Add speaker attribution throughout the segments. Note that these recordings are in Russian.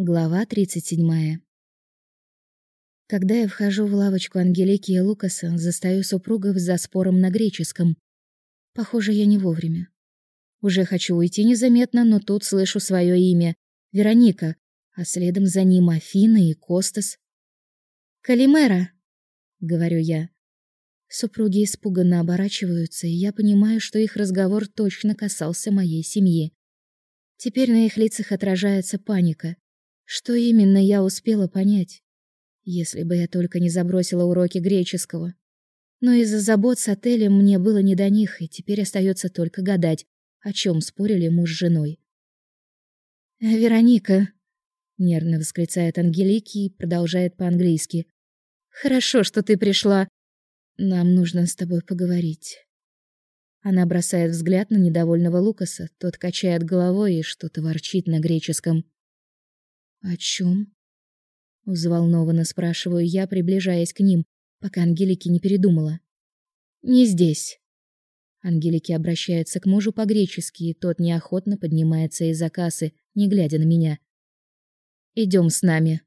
Speaker 1: Глава 37. Когда я вхожу в лавочку Ангелики и Лукаса, застаю супругов за спором на греческом. Похоже, я не вовремя. Уже хочу уйти незаметно, но тут слышу свое имя — Вероника, а следом за ним Афина и Костас. «Калимера!» — говорю я. Супруги испуганно оборачиваются, и я понимаю, что их разговор точно касался моей семьи. Теперь на их лицах отражается паника — что именно я успела понять? Если бы я только не забросила уроки греческого. Но из-за забот с отелем мне было не до них, и теперь остается только гадать, о чем спорили муж с женой. «Вероника», — нервно восклицает Ангелики и продолжает по-английски. «Хорошо, что ты пришла. Нам нужно с тобой поговорить». Она бросает взгляд на недовольного Лукаса, тот качает головой и что-то ворчит на греческом. «О чем?» Взволнованно спрашиваю я, приближаясь к ним, пока Ангелики не передумала. «Не здесь». Ангелики обращается к мужу по-гречески, и тот неохотно поднимается из-за кассы, не глядя на меня. Идем с нами».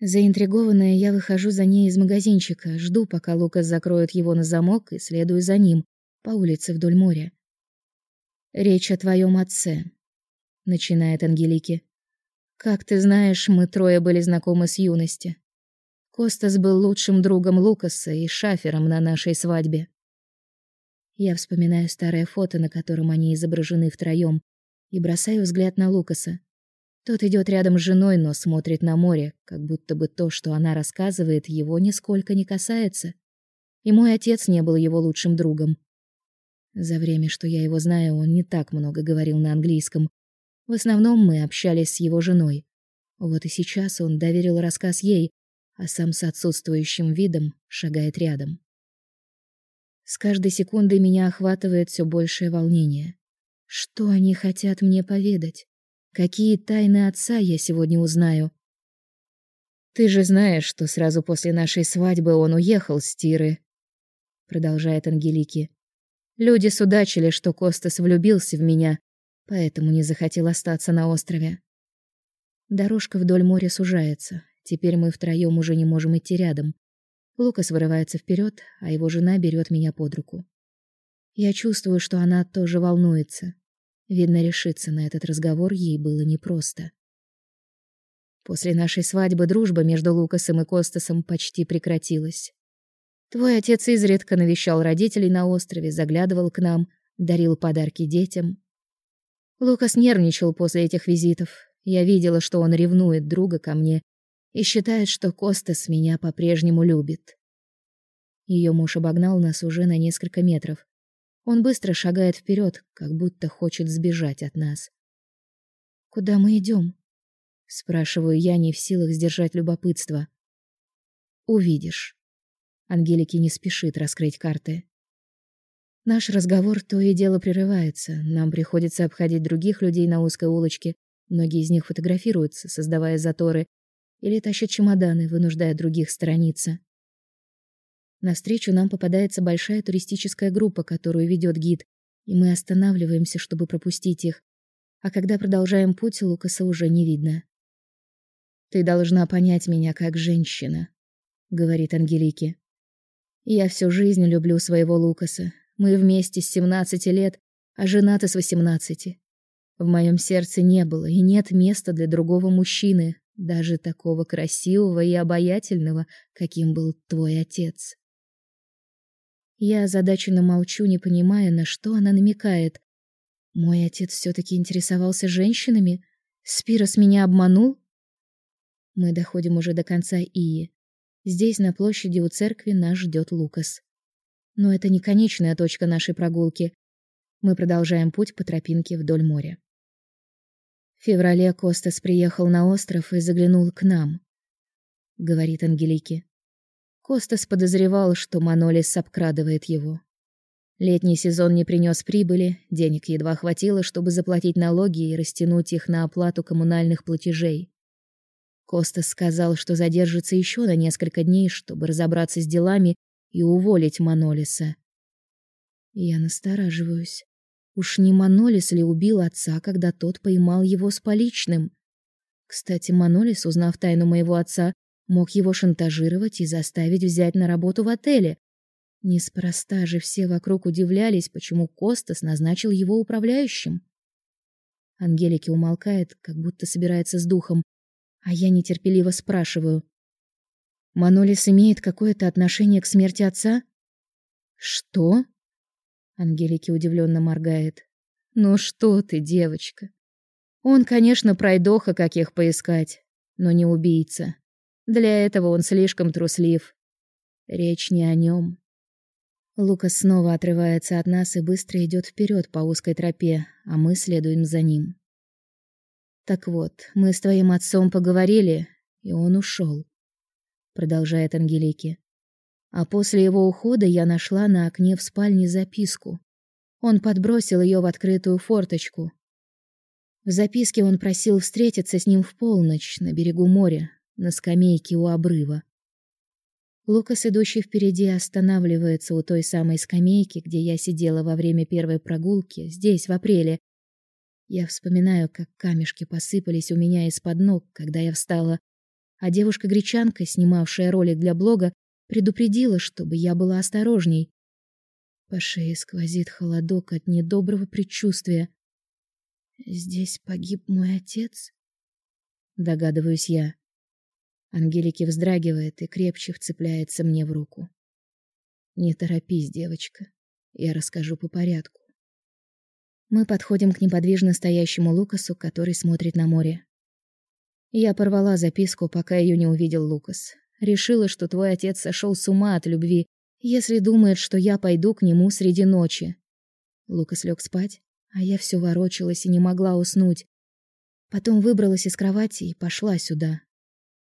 Speaker 1: Заинтригованная, я выхожу за ней из магазинчика, жду, пока Лукас закроет его на замок, и следую за ним по улице вдоль моря. «Речь о твоем отце», — начинает Ангелики. Как ты знаешь, мы трое были знакомы с юности. Костас был лучшим другом Лукаса и шафером на нашей свадьбе. Я вспоминаю старое фото, на котором они изображены втроем, и бросаю взгляд на Лукаса. Тот идет рядом с женой, но смотрит на море, как будто бы то, что она рассказывает, его нисколько не касается. И мой отец не был его лучшим другом. За время, что я его знаю, он не так много говорил на английском, в основном мы общались с его женой. Вот и сейчас он доверил рассказ ей, а сам с отсутствующим видом шагает рядом. С каждой секундой меня охватывает все большее волнение. Что они хотят мне поведать? Какие тайны отца я сегодня узнаю? Ты же знаешь, что сразу после нашей свадьбы он уехал с Тиры, продолжает Ангелики. Люди судачили, что Костас влюбился в меня, поэтому не захотел остаться на острове. Дорожка вдоль моря сужается. Теперь мы втроем уже не можем идти рядом. Лукас вырывается вперед, а его жена берет меня под руку. Я чувствую, что она тоже волнуется. Видно, решиться на этот разговор ей было непросто. После нашей свадьбы дружба между Лукасом и Костасом почти прекратилась. Твой отец изредка навещал родителей на острове, заглядывал к нам, дарил подарки детям. Лукас нервничал после этих визитов. Я видела, что он ревнует друга ко мне и считает, что Костас меня по-прежнему любит. Ее муж обогнал нас уже на несколько метров. Он быстро шагает вперед, как будто хочет сбежать от нас. Куда мы идем? спрашиваю я, не в силах сдержать любопытство. Увидишь. Ангелики не спешит раскрыть карты. Наш разговор то и дело прерывается. Нам приходится обходить других людей на узкой улочке. Многие из них фотографируются, создавая заторы, или тащат чемоданы, вынуждая других сторониться. Навстречу нам попадается большая туристическая группа, которую ведет гид, и мы останавливаемся, чтобы пропустить их. А когда продолжаем путь, Лукаса уже не видно. Ты должна понять меня как женщина, говорит Ангелике. Я всю жизнь люблю своего Лукаса, мы вместе с 17 лет, а женаты с 18. В моем сердце не было и нет места для другого мужчины, даже такого красивого и обаятельного, каким был твой отец. Я озадаченно молчу, не понимая, на что она намекает. Мой отец все таки интересовался женщинами? Спирос меня обманул? Мы доходим уже до конца Ии. Здесь, на площади у церкви, нас ждет Лукас. Но это не конечная точка нашей прогулки. Мы продолжаем путь по тропинке вдоль моря. В феврале Костас приехал на остров и заглянул к нам, говорит Ангелике. Костас подозревал, что Манолис обкрадывает его. Летний сезон не принес прибыли, денег едва хватило, чтобы заплатить налоги и растянуть их на оплату коммунальных платежей. Костас сказал, что задержится еще на несколько дней, чтобы разобраться с делами и уволить Манолиса. Я настораживаюсь. Уж не Манолис ли убил отца, когда тот поймал его с поличным? Кстати, Манолис, узнав тайну моего отца, мог его шантажировать и заставить взять на работу в отеле. Неспроста же все вокруг удивлялись, почему Костас назначил его управляющим. Ангелики умолкает, как будто собирается с духом, а я нетерпеливо спрашиваю: "Манолис имеет какое-то отношение к смерти отца?" "Что?" Ангелики удивленно моргает. "Ну что ты, девочка? Он, конечно, пройдоха, каких поискать, но не убийца. Для этого он слишком труслив. Речь не о нем. Лукас снова отрывается от нас и быстро идет вперед по узкой тропе, а мы следуем за ним. Так вот, мы с твоим отцом поговорили, и он ушел, продолжает Ангелики. А после его ухода я нашла на окне в спальне записку. Он подбросил ее в открытую форточку, в записке он просил встретиться с ним в полночь на берегу моря, на скамейке у обрыва. Лукас, идущий впереди, останавливается у той самой скамейки, где я сидела во время первой прогулки, здесь, в апреле. Я вспоминаю, как камешки посыпались у меня из-под ног, когда я встала, а девушка-гречанка, снимавшая ролик для блога, предупредила, чтобы я была осторожней. По шее сквозит холодок от недоброго предчувствия. Здесь погиб мой отец? Догадываюсь я. Ангелики вздрагивает и крепче вцепляется мне в руку. Не торопись, девочка. Я расскажу по порядку. Мы подходим к неподвижно стоящему Лукасу, который смотрит на море. Я порвала записку, пока ее не увидел Лукас. Решила, что твой отец сошел с ума от любви, если думает, что я пойду к нему среди ночи. Лукас лег спать, а я все ворочалась и не могла уснуть. Потом выбралась из кровати и пошла сюда.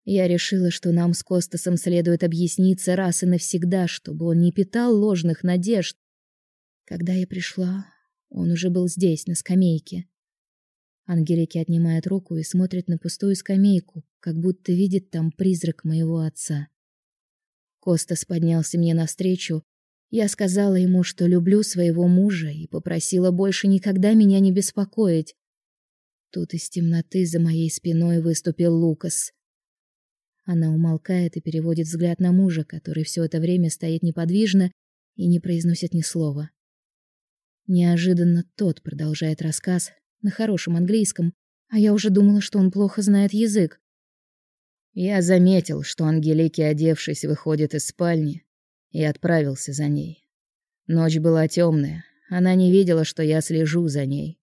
Speaker 1: Я решила, что нам с Костасом следует объясниться раз и навсегда, чтобы он не питал ложных надежд. Когда я пришла, он уже был здесь, на скамейке. Ангелики отнимает руку и смотрит на пустую скамейку, как будто видит там призрак моего отца. Костас поднялся мне навстречу я сказала ему, что люблю своего мужа и попросила больше никогда меня не беспокоить. Тут из темноты за моей спиной выступил Лукас. Она умолкает и переводит взгляд на мужа, который все это время стоит неподвижно и не произносит ни слова. Неожиданно тот продолжает рассказ на хорошем английском, а я уже думала, что он плохо знает язык. Я заметил, что Ангелики, одевшись, выходит из спальни, и отправился за ней. Ночь была темная, она не видела, что я слежу за ней.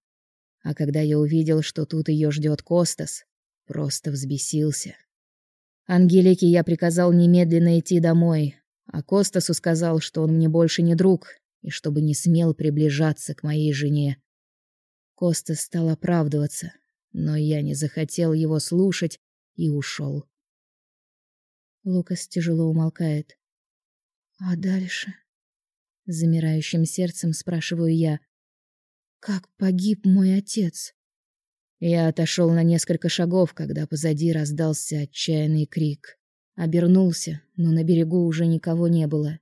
Speaker 1: А когда я увидел, что тут ее ждет Костас, просто взбесился. Ангелике я приказал немедленно идти домой, а Костасу сказал, что он мне больше не друг и чтобы не смел приближаться к моей жене. Костас стал оправдываться, но я не захотел его слушать и ушел. Лукас тяжело умолкает. А дальше? Замирающим сердцем спрашиваю я. Как погиб мой отец? Я отошел на несколько шагов, когда позади раздался отчаянный крик. Обернулся, но на берегу уже никого не было.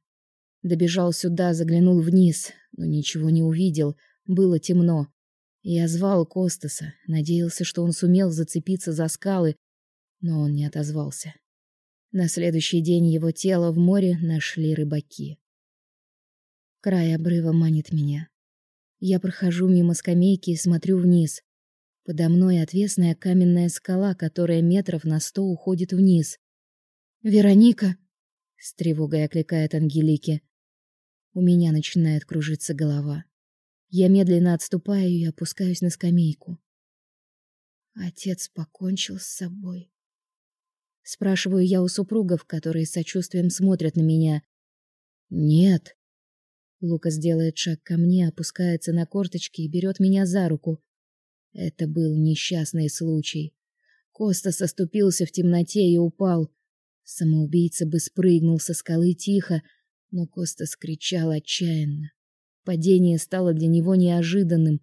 Speaker 1: Добежал сюда, заглянул вниз, но ничего не увидел, было темно. Я звал Костаса, надеялся, что он сумел зацепиться за скалы, но он не отозвался. На следующий день его тело в море нашли рыбаки. Край обрыва манит меня. Я прохожу мимо скамейки и смотрю вниз. Подо мной отвесная каменная скала, которая метров на сто уходит вниз. «Вероника!» — с тревогой окликает Ангелики. У меня начинает кружиться голова. Я медленно отступаю и опускаюсь на скамейку. Отец покончил с собой. Спрашиваю я у супругов, которые с сочувствием смотрят на меня. Нет. Лукас делает шаг ко мне, опускается на корточки и берет меня за руку. Это был несчастный случай. Коста соступился в темноте и упал. Самоубийца бы спрыгнул со скалы тихо, но Коста скричал отчаянно. Падение стало для него неожиданным.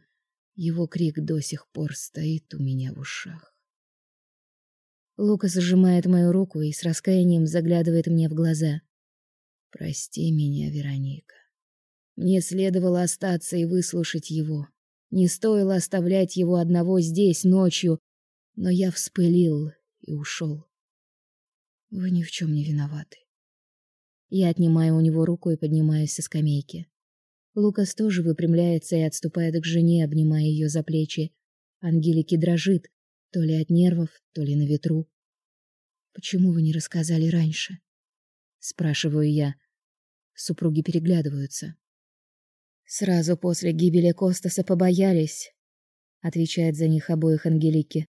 Speaker 1: Его крик до сих пор стоит у меня в ушах. Лукас сжимает мою руку и с раскаянием заглядывает мне в глаза. Прости меня, Вероника. Мне следовало остаться и выслушать его. Не стоило оставлять его одного здесь ночью, Но я вспылил и ушел. Вы ни в чем не виноваты. Я отнимаю у него руку и поднимаюсь со скамейки. Лукас тоже выпрямляется и отступает к жене, обнимая ее за плечи. Ангелики дрожит, то ли от нервов, то ли на ветру. Почему вы не рассказали раньше? спрашиваю я. Супруги переглядываются. Сразу после гибели Костаса побоялись, отвечает за них обоих Ангелики.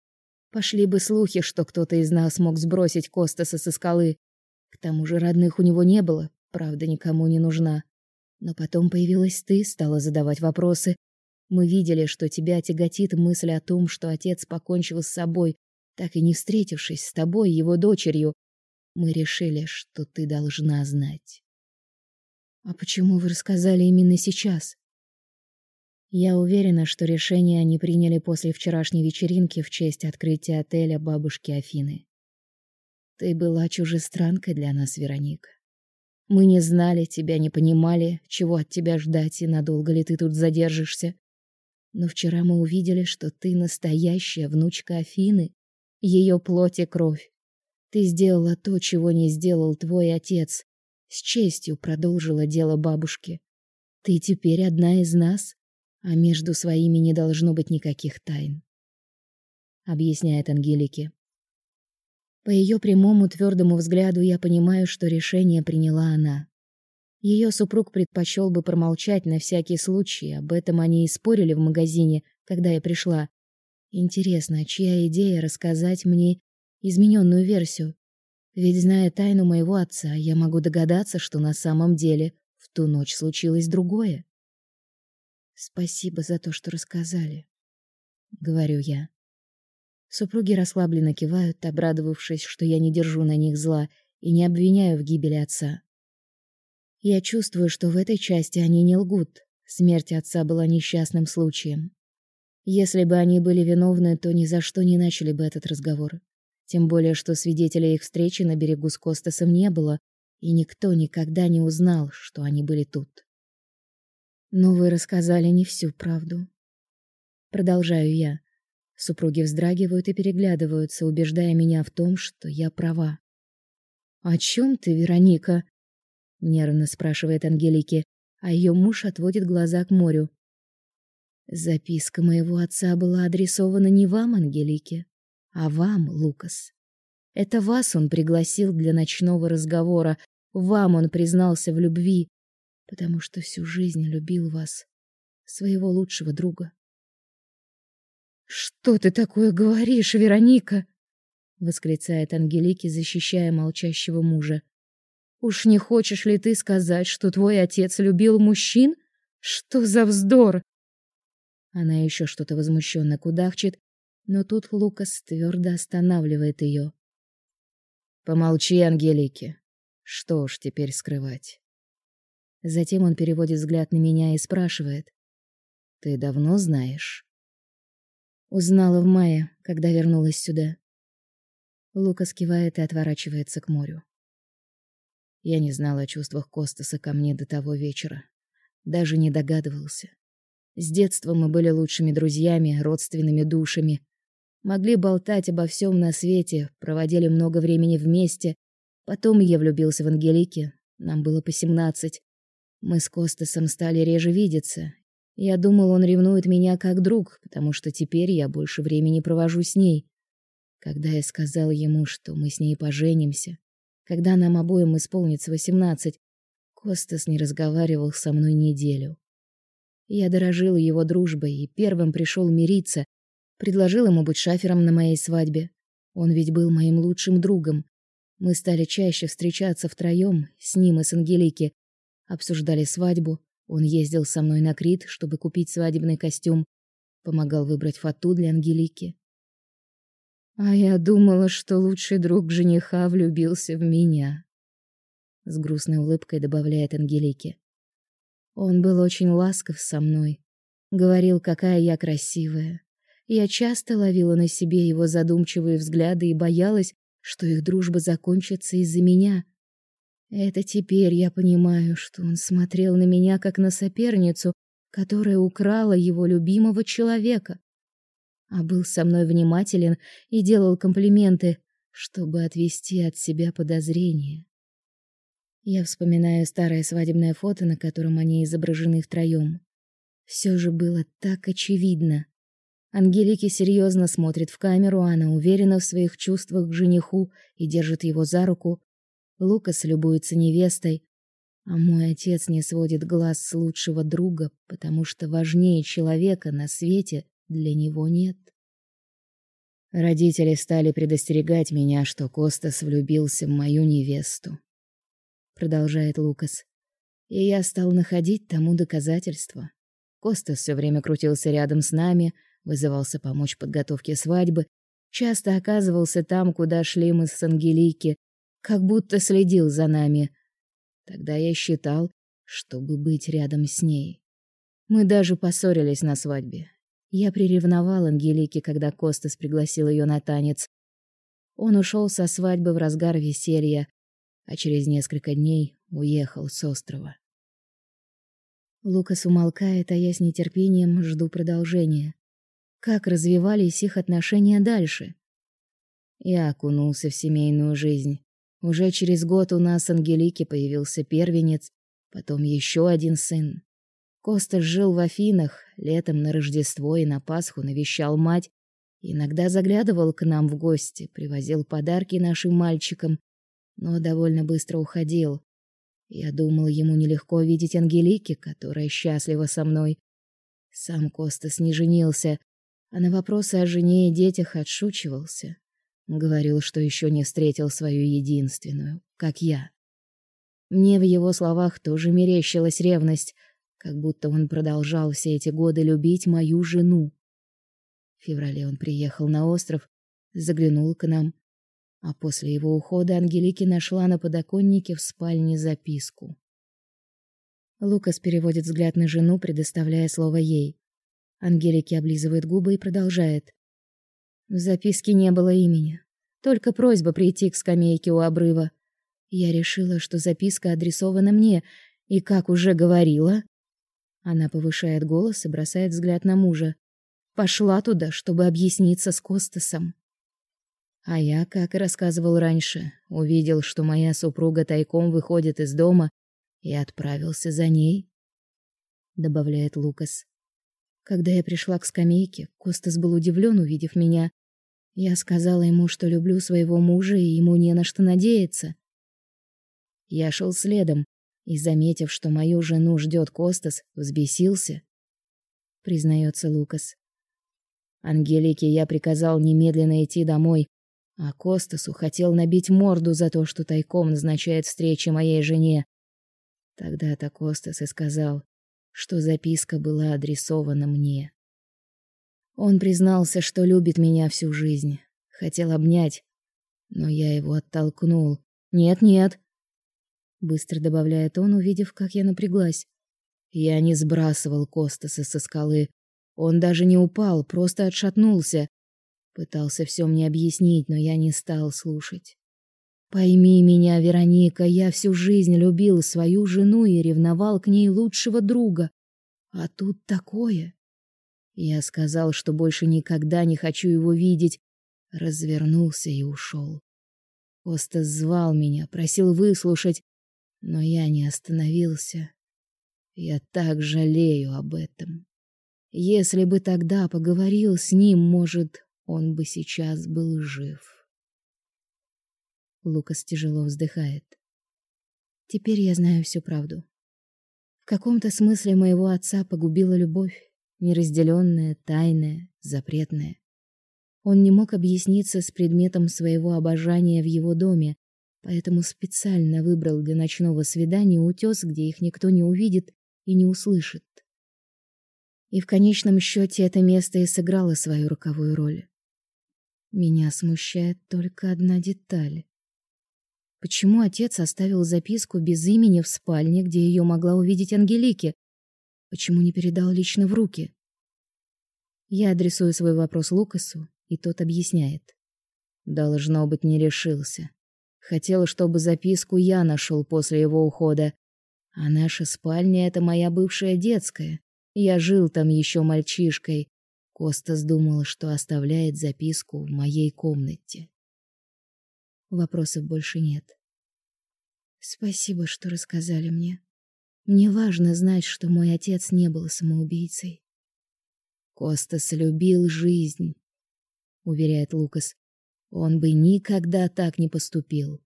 Speaker 1: Пошли бы слухи, что кто-то из нас мог сбросить Костаса со скалы. К тому же родных у него не было, правда, никому не нужна. Но потом появилась ты, стала задавать вопросы. Мы видели, что тебя тяготит мысль о том, что отец покончил с собой, так и не встретившись с тобой, его дочерью. Мы решили, что ты должна знать. А почему вы рассказали именно сейчас? Я уверена, что решение они приняли после вчерашней вечеринки в честь открытия отеля бабушки Афины. Ты была чужестранкой для нас, Вероника. Мы не знали тебя, не понимали, чего от тебя ждать и надолго ли ты тут задержишься. Но вчера мы увидели, что ты настоящая внучка Афины, ее плоть и кровь. Ты сделала то, чего не сделал твой отец. С честью продолжила дело бабушки. Ты теперь одна из нас, а между своими не должно быть никаких тайн. Объясняет Ангелике. По ее прямому твердому взгляду я понимаю, что решение приняла она. Ее супруг предпочел бы промолчать на всякий случай, об этом они и спорили в магазине, когда я пришла. Интересно, чья идея рассказать мне измененную версию? Ведь зная тайну моего отца, я могу догадаться, что на самом деле в ту ночь случилось другое. Спасибо за то, что рассказали, говорю я. Супруги расслабленно кивают, обрадовавшись, что я не держу на них зла и не обвиняю в гибели отца. Я чувствую, что в этой части они не лгут. Смерть отца была несчастным случаем. Если бы они были виновны, то ни за что не начали бы этот разговор. Тем более, что свидетелей их встречи на берегу с Костасом не было, и никто никогда не узнал, что они были тут. Но вы рассказали не всю правду. Продолжаю я. Супруги вздрагивают и переглядываются, убеждая меня в том, что я права. «О чем ты, Вероника?» — нервно спрашивает Ангелики, а ее муж отводит глаза к морю. Записка моего отца была адресована не вам, Ангелике, а вам, Лукас. Это вас он пригласил для ночного разговора, вам он признался в любви, потому что всю жизнь любил вас, своего лучшего друга. Что ты такое говоришь, Вероника? восклицает Ангелики, защищая молчащего мужа. Уж не хочешь ли ты сказать, что твой отец любил мужчин? Что за вздор? Она еще что-то возмущенно кудахчет, но тут Лукас твердо останавливает ее. Помолчи, Ангелики. Что ж теперь скрывать? Затем он переводит взгляд на меня и спрашивает: "Ты давно знаешь?" Узнала в мае, когда вернулась сюда. Лукас кивает и отворачивается к морю. Я не знала о чувствах Костаса ко мне до того вечера. Даже не догадывался. С детства мы были лучшими друзьями, родственными душами. Могли болтать обо всем на свете, проводили много времени вместе. Потом я влюбился в Ангелике. Нам было по семнадцать. Мы с Костасом стали реже видеться, я думал, он ревнует меня как друг, потому что теперь я больше времени провожу с ней. Когда я сказал ему, что мы с ней поженимся, когда нам обоим исполнится восемнадцать, Костас не разговаривал со мной неделю. Я дорожил его дружбой и первым пришел мириться, предложил ему быть шафером на моей свадьбе. Он ведь был моим лучшим другом. Мы стали чаще встречаться втроем, с ним и с Ангелики, обсуждали свадьбу, он ездил со мной на Крит, чтобы купить свадебный костюм, помогал выбрать фату для Ангелики. А я думала, что лучший друг жениха влюбился в меня. С грустной улыбкой добавляет Ангелике. Он был очень ласков со мной, говорил, какая я красивая. Я часто ловила на себе его задумчивые взгляды и боялась, что их дружба закончится из-за меня. Это теперь я понимаю, что он смотрел на меня как на соперницу, которая украла его любимого человека. а был со мной внимателен и делал комплименты, чтобы отвести от себя подозрения. Я вспоминаю старое свадебное фото, на котором они изображены втроем. Все же было так очевидно. Ангелики серьезно смотрит в камеру, она уверена в своих чувствах к жениху и держит его за руку. Лукас любуется невестой, а мой отец не сводит глаз с лучшего друга, потому что важнее человека на свете для него нет. Родители стали предостерегать меня, что Костас влюбился в мою невесту. Продолжает Лукас. И я стал находить тому доказательства. Костас все время крутился рядом с нами, вызывался помочь в подготовке свадьбы, часто оказывался там, куда шли мы с Ангелики, как будто следил за нами, Тогда я считал, чтобы быть рядом с ней. Мы даже поссорились на свадьбе. Я приревновал Ангелике, когда Костас пригласил ее на танец. Он ушел со свадьбы в разгар веселья, а через несколько дней уехал с острова. Лукас умолкает, а я с нетерпением жду продолжения. Как развивались их отношения дальше? Я окунулся в семейную жизнь. Уже через год у нас с Ангелики появился первенец, потом еще один сын. Костас жил в Афинах, летом на Рождество и на Пасху навещал мать, иногда заглядывал к нам в гости, привозил подарки нашим мальчикам, но довольно быстро уходил. Я думал, ему нелегко видеть Ангелики, которая счастлива со мной. Сам Костас не женился, а на вопросы о жене и детях отшучивался. Говорил, что еще не встретил свою единственную, как я. Мне в его словах тоже мерещилась ревность, как будто он продолжал все эти годы любить мою жену. В феврале он приехал на остров, заглянул к нам, а после его ухода Ангелики нашла на подоконнике в спальне записку. Лукас переводит взгляд на жену, предоставляя слово ей. Ангелики облизывает губы и продолжает. В записке не было имени, только просьба прийти к скамейке у обрыва. Я решила, что записка адресована мне, и, как уже говорила... Она повышает голос и бросает взгляд на мужа. Пошла туда, чтобы объясниться с Костасом. А я, как и рассказывал раньше, увидел, что моя супруга тайком выходит из дома и отправился за ней, добавляет Лукас. Когда я пришла к скамейке, Костас был удивлен, увидев меня, я сказала ему, что люблю своего мужа, и ему не на что надеяться. Я шел следом и, заметив, что мою жену ждет Костас, взбесился. Признается Лукас. Ангелике я приказал немедленно идти домой, а Костасу хотел набить морду за то, что тайком назначает встречи моей жене. Тогда-то Костас и сказал, что записка была адресована мне. Он признался, что любит меня всю жизнь. Хотел обнять, но я его оттолкнул. «Нет-нет», — быстро добавляет он, увидев, как я напряглась. Я не сбрасывал Костаса со скалы. Он даже не упал, просто отшатнулся. Пытался все мне объяснить, но я не стал слушать. Пойми меня, Вероника, я всю жизнь любил свою жену и ревновал к ней лучшего друга. А тут такое. Я сказал, что больше никогда не хочу его видеть, развернулся и ушел. Костас звал меня, просил выслушать, но я не остановился. Я так жалею об этом. Если бы тогда поговорил с ним, может, он бы сейчас был жив. Лукас тяжело вздыхает. Теперь я знаю всю правду. В каком-то смысле моего отца погубила любовь неразделенное, тайное, запретное. Он не мог объясниться с предметом своего обожания в его доме, поэтому специально выбрал для ночного свидания утес, где их никто не увидит и не услышит. И в конечном счете это место и сыграло свою роковую роль. Меня смущает только одна деталь. Почему отец оставил записку без имени в спальне, где ее могла увидеть Ангелике, Почему не передал лично в руки? Я адресую свой вопрос Лукасу, и тот объясняет. Должно быть, не решился. Хотел, чтобы записку я нашел после его ухода. А наша спальня — это моя бывшая детская. Я жил там еще мальчишкой. Костас думал, что оставляет записку в моей комнате. Вопросов больше нет. Спасибо, что рассказали мне. Мне важно знать, что мой отец не был самоубийцей. Костас любил жизнь, уверяет Лукас. Он бы никогда так не поступил.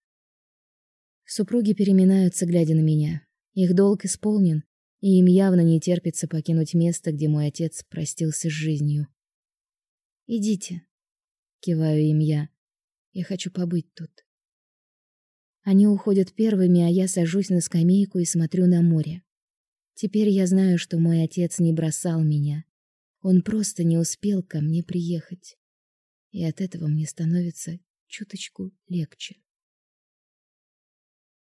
Speaker 1: Супруги переминаются, глядя на меня. Их долг исполнен, и им явно не терпится покинуть место, где мой отец простился с жизнью. Идите, киваю им я. Я хочу побыть тут. Они уходят первыми, а я сажусь на скамейку и смотрю на море. Теперь я знаю, что мой отец не бросал меня. Он просто не успел ко мне приехать. И от этого мне становится чуточку легче.